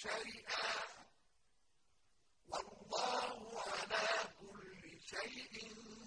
شيئا. والله على كل شيء